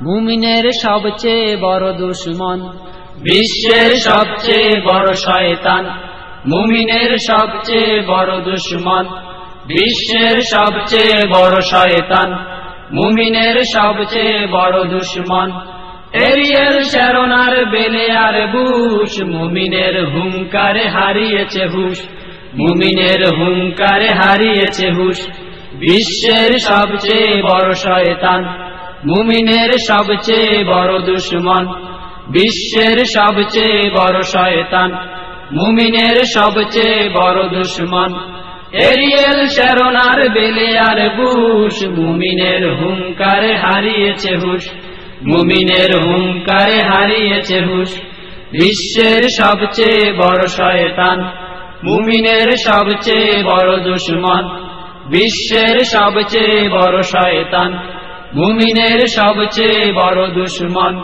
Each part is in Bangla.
মুমিনের সবচেয়ে বড় দুশ্মন, বিশ্বের সবচেয়ে বড় শয়তান। মুমিনের সবচেয়ে বড় দুশ্মন, বিশ্বের সবচেয়ে বড় শয়তান। মুমিনের সবচেয়ে বড় দুশ্মন এরিয়েল শ্যারোনার বেলে আর বুশ। মুমিনের হুঙ্কারে হারিয়েছে হুশ, মুমিনের হুঙ্কারে হারিয়েছে হুশ। বিশ্বের সবচেয়ে বড় শয়তান মুমিনের সবচেয়ে বড় দুশ্মন, বিশ্বের সবচেয়ে বড় শয়তান। মুমিনের সবচেয়ে বড় দুশ্মন, এরিয়েল শ্যারোনার বেলে আর বুশ। মুমিনের হুঙ্কারে হারিয়েছে হুশ, মুমিনের হুঙ্কারে হারিয়েছে হুশ। বিশ্বের সবচেয়ে বড় শয়তান, মুমিনের সবচেয়ে বড় দুশ্মন, বিশ্বের সবচেয়ে বড় শয়তান। মুমিনের সবচেয়ে বড় দুশ্মন।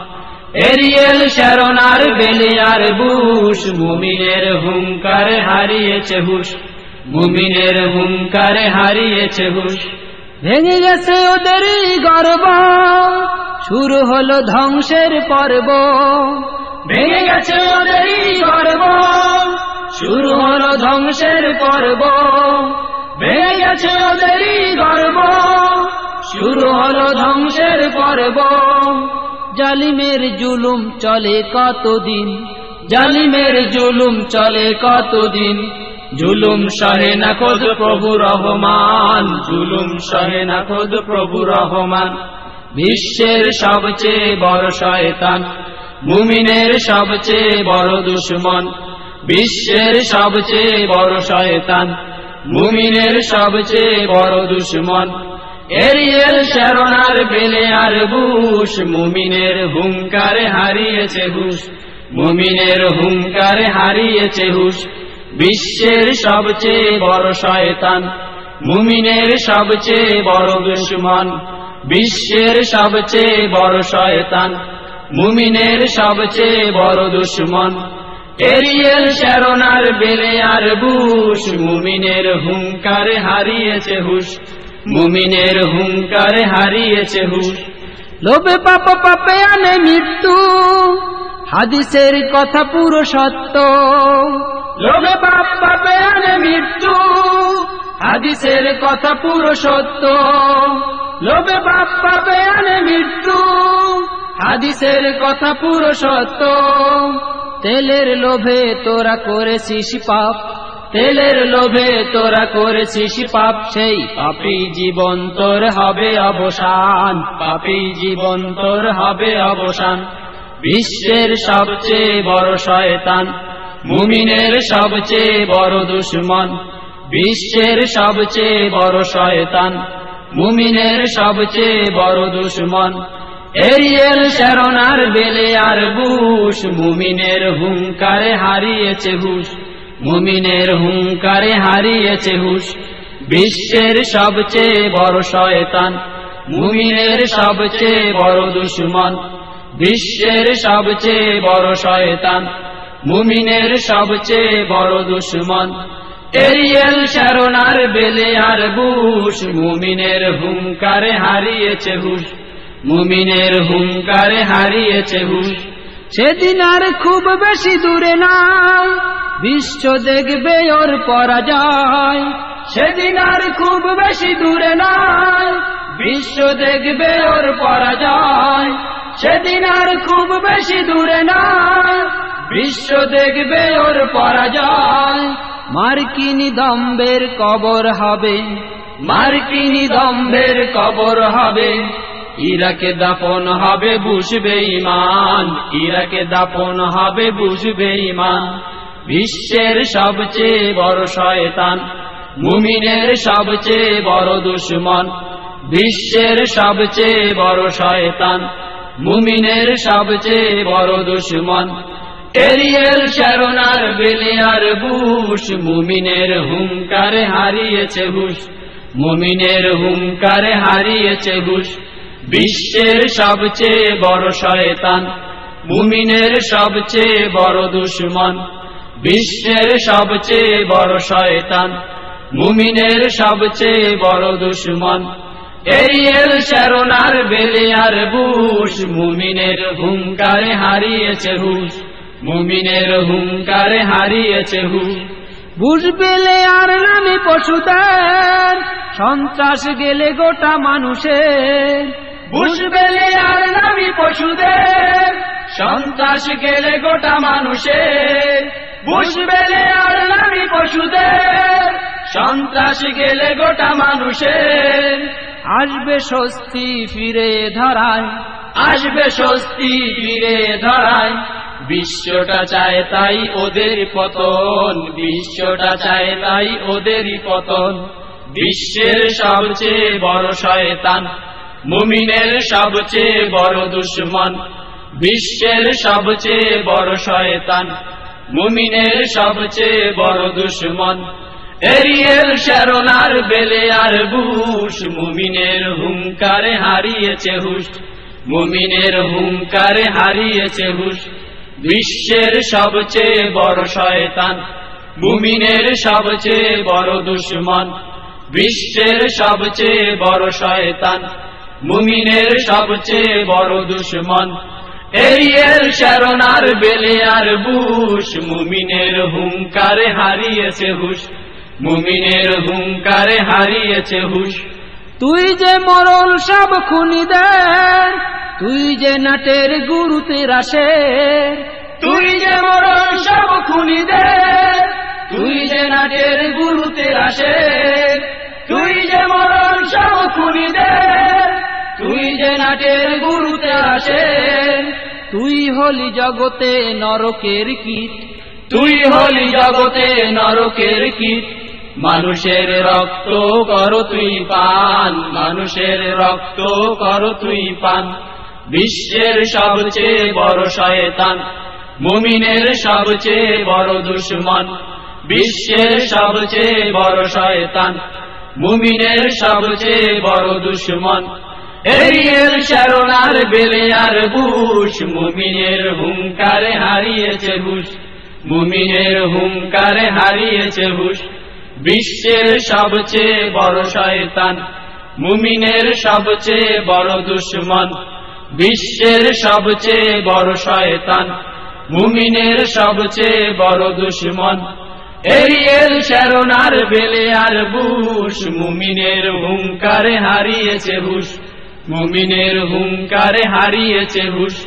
এরিয়েল শ্যারোনার বেলিয়ার বুশ, মুমিনের হুঙ্কারে হারিয়েছে হুশ। মুমিনের হুঙ্কারে হারিয়েছে হুশ। ভেঙে গেছে ওদেরই গর্ব, শুরু হলো ধ্বংসের পর্ব। ভেঙে গেছে ওদেরই গর্ব, শুরু হলো ধ্বংসের পর্ব। ভেঙে গেছে ওদেরই গর্ব শুরু হলো ধ্বংসের পর্ব। জালিমের জুলুম চলে কতদিন? জালিমের জুলুম চলে কতদিন? জুলুম সহে না খোদ প্রভু রহমান। জুলুম সহে না খোদ প্রভু রহমান। বিশ্বের সবচেয়ে বড় শয়তান, মুমিনের সবচেয়ে বড় দুশ্মন। বিশ্বের সবচেয়ে বড় শয়তান, মুমিনের সবচেয়ে বড় দুশ্মন। এরিয়েল শ্যারোনার বেলে আর বুশ মুমিনের হুঙ্কারে হারিয়েছে হুশ, মুমিনের হুঙ্কারে হারিয়েছে হুশ। বিশ্বের সবচেয়ে বড় শয়তান, মুমিনের সবচেয়ে বড় দুশ্মন। বিশ্বের সবচেয়ে বড় শয়তান, মুমিনের সবচেয়ে বড় দুশ্মন। এরিয়েল শ্যারোনার বেলে আর বুশ মুমিনের হুঙ্কারে হারিয়েছে হুশ। মুমিনের হুঙ্কারে হারিয়েছে হুশ। লোভে পাপ পাপে আনে মৃত্যু। হাদিসের কথা পুরো সত্য। লোভে পাপ পাপে আনে মৃত্যু। হাদিসের কথা পুরো সত্য। লোভে পাপ পাপে আনে মৃত্যু। হাদিসের কথা পুরো সত্য। তেলের লোভে তোরা করেছিস পাপ। তেলের লোভে তোরা করেছিস পাপ, সেই পাপি জীবন তোর হবে অবসান, পাপি জীবন তোর হবে অবসান। বিশ্বের সবচেয়ে বড় শয়তান, মুমিনের সবচেয়ে বড় দুশ্মন। বিশ্বের সবচেয়ে বড় শয়তান, মুমিনের সবচেয়ে বড় দুশ্মন। এরিয়েল শ্যারোনার বেলে আর বুশ, মুমিনের হুঙ্কারে হারিয়েছে হুশ। মুমিনের হুঙ্কারে হারিয়েছে হুশ। বিশ্বের সবচেয়ে বড় শয়তান। মুমিনের সবচেয়ে বড় দুশ্মন। বিশ্বের সবচেয়ে বড় শয়তান। মুমিনের সবচেয়ে বড় দুশ্মন। এরিয়েল শ্যারোনার বেলে আর বুশ। মুমিনের হুঙ্কারে হারিয়েছে হুশ। মুমিনের হুঙ্কারে হারিয়েছে হুশ। সেদিন আর খুব বেশি দূরে নাই বিশ্ব দেখবে ওর পরাজয়। সেদিন আর খুব বেশি দূরে নয়। বিশ্ব দেখবে ওর পরাজয়। সেদিন আর খুব বেশি দূরে নয়। বিশ্ব দেখবে ওর পরাজয়। মার্কিনি দম্বের কবর হবে। মার্কিনি দম্ভের কবর হবে। ইরাকে দাপন হবে, বুঝবে ইমান। ইরাকে দাপন হবে, বুঝবে ইমান। বিশ্বের সবচেয়ে বড় শয়তান, মুমিনের সবচেয়ে বড় দুশ্মন। বিশ্বের সবচেয়ে বড় শয়তান, মুমিনের সবচেয়ে বড় দুশ্মন। এরিয়েল শ্যারোনার বেলিয়ার বুশ, মুমিনের হুঙ্কারে হারিয়েছে হুশ। মুমিনের হুঙ্কারে হারিয়েছে হুশ। বিশ্বের সবচেয়ে বড় শয়তান, মুমিনের সবচেয়ে বড় দুশ্মন। বিশ্বের সবচেয়ে বড় শয়তান মুমিনের সবচেয়ে বড় দুশ্মন। এই এরিয়েল শ্যারোনার বেলিয়ার বুশ মুমিনের হুঙ্কারে হারিয়েছে হুশ মুমিনের হুঙ্কারে হারিয়েছে হুশ। বুঝ পেলে আর নামে পশুদের সন্ত্রাস গেলে গোটা মানুষের। বুঝবেলে আর নামি পশুদের সন্ত্রাস গেলে গোটা মানুষের। বুঝবেলে আর নামি পশুদের। সন্ত্রাস গেলে গোটা মানুষের। আসবে স্বস্তি ফিরে ধরায়। আসবে স্বস্তি ফিরে ধরায়। বিশ্বটা চায় তাই ওদের পতন। বিশ্বটা চায় তাই ওদেরই পতন। বিশ্বের সবচেয়ে বড় শয়তান। মুমিনের সবচেয়ে বড় দুশ্মন। বিশ্বের সবচেয়ে বড় শয়তান। মুমিনের সবচেয়ে বড় দুশ্মন। এরিয়েল শ্যারোনার বেলে আর বুশ, মুমিনের হুঙ্কারে হারিয়েছে হুশ। মুমিনের হুঙ্কারে হারিয়েছে হুশ। বিশ্বের সবচেয়ে বড় শয়তান, মুমিনের সবচেয়ে বড় দুশ্মন। বিশ্বের সবচেয়ে বড় শয়তান, মুমিনের সবচেয়ে বড় দুশ্মন। এরিয়েল শ্যারোনার বেলে আর বুশ মুমিনের হুঙ্কারে হারিয়েছে হুশ মুমিনের হুঙ্কারে হারিয়েছে হুশ। তুই যে মরল সব খুনি খুনিদের তুই যে নাটের গুরুতে রাসে তুই যে মরণ সব খুনিদের তুই যে নাটের গুরুতে আসে তুই যে মরণ সব খুনিদের তুই যে নাটের গুরুতে আসে তুই হলি জগতে নরকের কীট। তুই হলি জগতে নরকের কীট। মানুষের রক্ত কর তুই পান মানুষের রক্ত কর তুই পান। বিশ্বের সবচেয়ে বড় শয়তান মুমিনের সবচেয়ে বড় দুশ্মন। বিশ্বের সবচেয়ে বড় শয়তান মুমিনের সবচেয়ে বড় দুশ্মন। এরিয়েল শ্যারোনার বেলে আর বুশ, মুমিনের হুঙ্কারে হারিয়েছে হুশ, মুমিনের হুঙ্কারে হারিয়েছে হুশ। বিশ্বের সবচেয়ে বড় শয়তান, মুমিনের সবচেয়ে বড় দুশ্মন। বিশ্বের সবচেয়ে বড় শয়তান, মুমিনের সবচেয়ে বড় দুশ্মন। এরিয়েল শ্যারোনার বেলে আর বুশ, মুমিনের হুঙ্কারে হারিয়েছে হুশ। মুমিনের হুঙ্কারে হারিয়েছে হুশ।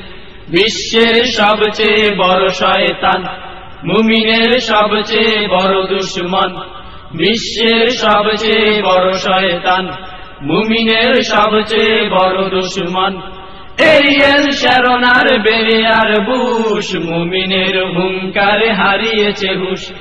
বিশ্বের সবচেয়ে বড় শয়তান। মুমিনের সবচেয়ে বড় দুশ্মন। বিশ্বের সবচেয়ে বড় শয়তান। মুমিনের সবচেয়ে বড় দুশ্মন। এরিয়েল শ্যারোনার বেরিয়ার বুশ। মুমিনের হুঙ্কারে হারিয়েছে হুশ।